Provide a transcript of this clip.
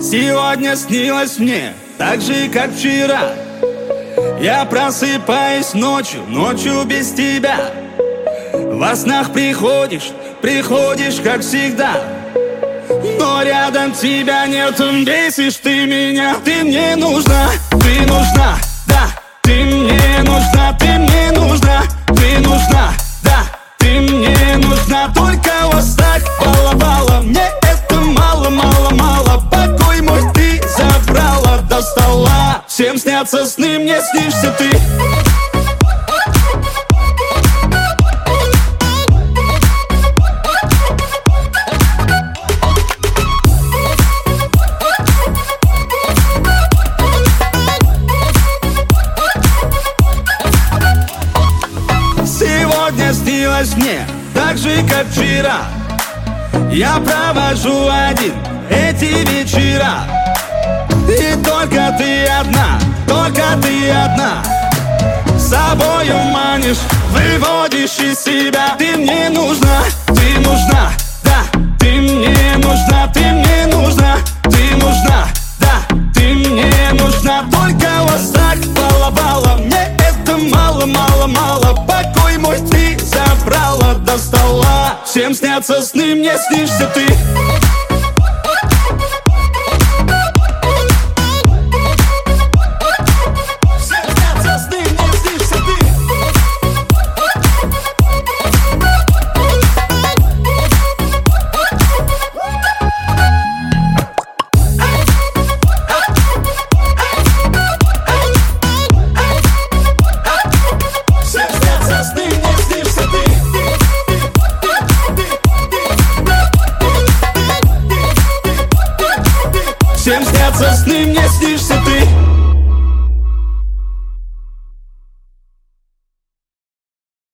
Сегодня снилось мне так же, как вчера. Я просыпаюсь ночью, ночью без тебя. Во снах приходишь, приходишь, как всегда. Но рядом тебя нет, бесишь ты меня Ты мне нужна, ты нужна, да Ты мне нужна, ты мне Всем снятся сны, мне снишься ты. Сегодня снилось мне так же, как вчера. Я провожу один эти вечера только ты одна, только ты одна. Собою манишь, выводишь из себя. Ты мне нужна, ты нужна, да Ты мне нужна, ты мне нужна, ты нужна, да Ты мне нужна, только вот так балабала Мне это мало, мало, мало. Покой мой ты забрала до стола Всем снятся сны, мне снишься ты Всем снятся сны, мне снишься ты